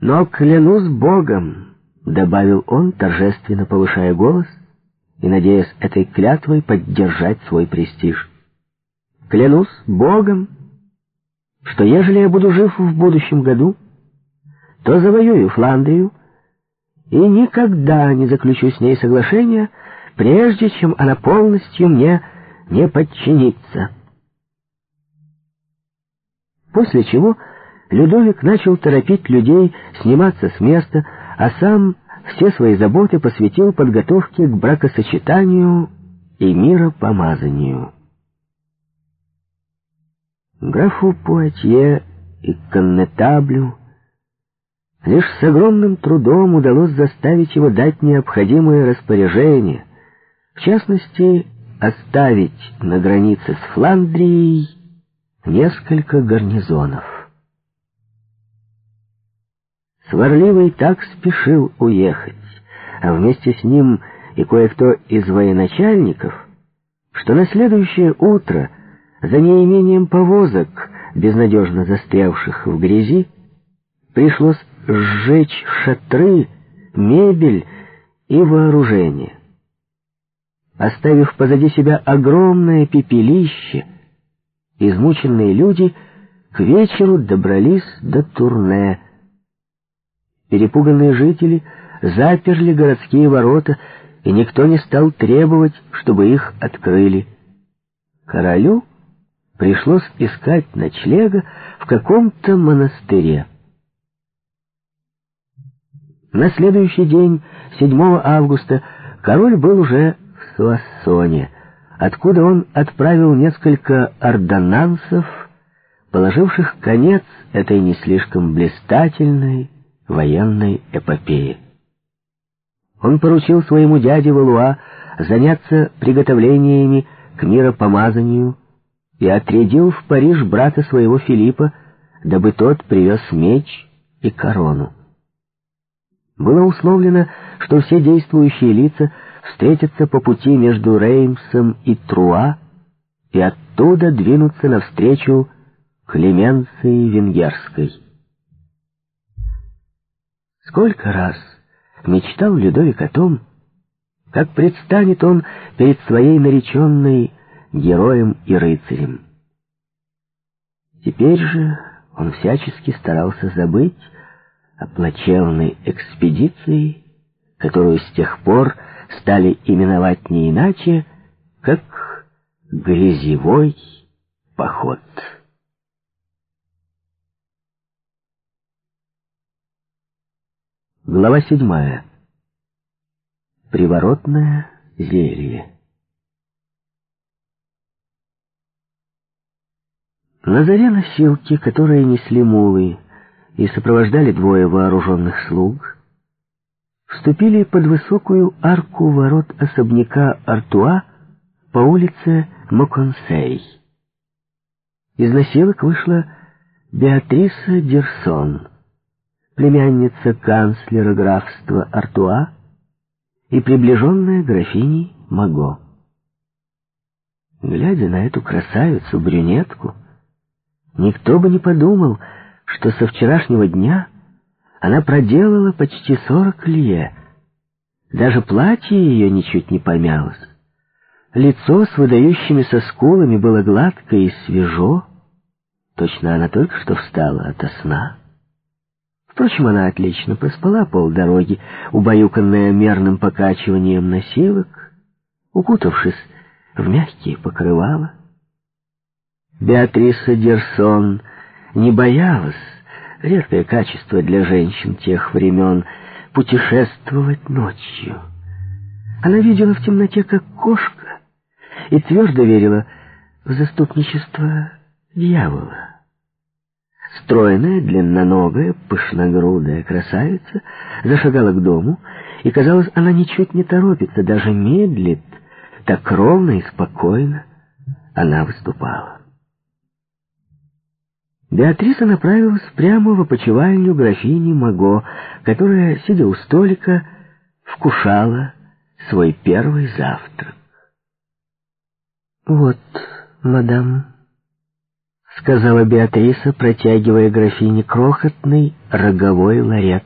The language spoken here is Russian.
Но клянусь Богом, — добавил он, торжественно повышая голос и надеясь этой клятвой поддержать свой престиж. Клянусь Богом, что ежели я буду жив в будущем году, то завоюю Фландрию и никогда не заключу с ней соглашения, прежде чем она полностью мне не подчинится. После чего Людовик начал торопить людей сниматься с места, а сам все свои заботы посвятил подготовке к бракосочетанию и миропомазанию. Графу Пуатье и Коннетаблю лишь с огромным трудом удалось заставить его дать необходимые распоряжения, в частности, оставить на границе с Фландрией несколько гарнизонов. Сварливый так спешил уехать, а вместе с ним и кое-кто из военачальников, что на следующее утро, за неимением повозок, безнадежно застрявших в грязи, пришлось сжечь шатры, мебель и вооружение. Оставив позади себя огромное пепелище, измученные люди к вечеру добрались до Турне. Перепуганные жители заперли городские ворота, и никто не стал требовать, чтобы их открыли. Королю пришлось искать ночлега в каком-то монастыре. На следующий день, 7 августа, король был уже в Суассоне, откуда он отправил несколько ордонансов, положивших конец этой не слишком блистательной военной эпопее. Он поручил своему дяде Валуа заняться приготовлениями к миропомазанию и отрядил в Париж брата своего Филиппа, дабы тот привез меч и корону. Было условлено, что все действующие лица встретятся по пути между Реймсом и Труа и оттуда двинутся навстречу Клеменции Венгерской. Сколько раз мечтал Людовик о том, как предстанет он перед своей нареченной героем и рыцарем. Теперь же он всячески старался забыть о плачевной экспедиции, которую с тех пор стали именовать не иначе, как грязевой поход. Глава седьмая. Приворотное зелье. На заре носилки, которые несли мулы, и сопровождали двое вооруженных слуг, вступили под высокую арку ворот особняка Артуа по улице Моконсей. Из носилок вышла Беатриса Дерсон, племянница канцлера графства Артуа и приближенная графиней Маго. Глядя на эту красавицу-брюнетку, никто бы не подумал, что со вчерашнего дня она проделала почти сорок лье. Даже платье ее ничуть не помялось. Лицо с выдающимися скулами было гладко и свежо. Точно она только что встала ото сна. Впрочем, она отлично проспала полдороги, убаюканная мерным покачиванием носилок, укутавшись в мягкие покрывала. Беатриса Дерсон не боялась, редкое качество для женщин тех времен, путешествовать ночью. Она видела в темноте, как кошка, и твердо верила в заступничество дьявола. Стройная, длинноногая, пышногрудая красавица зашагала к дому, и, казалось, она ничуть не торопится, даже медлит, так ровно и спокойно она выступала. Беатриса направилась прямо в опочивальню графини Маго, которая, сидя у столика, вкушала свой первый завтрак. «Вот, мадам», — сказала Беатриса, протягивая графине крохотный роговой ларец.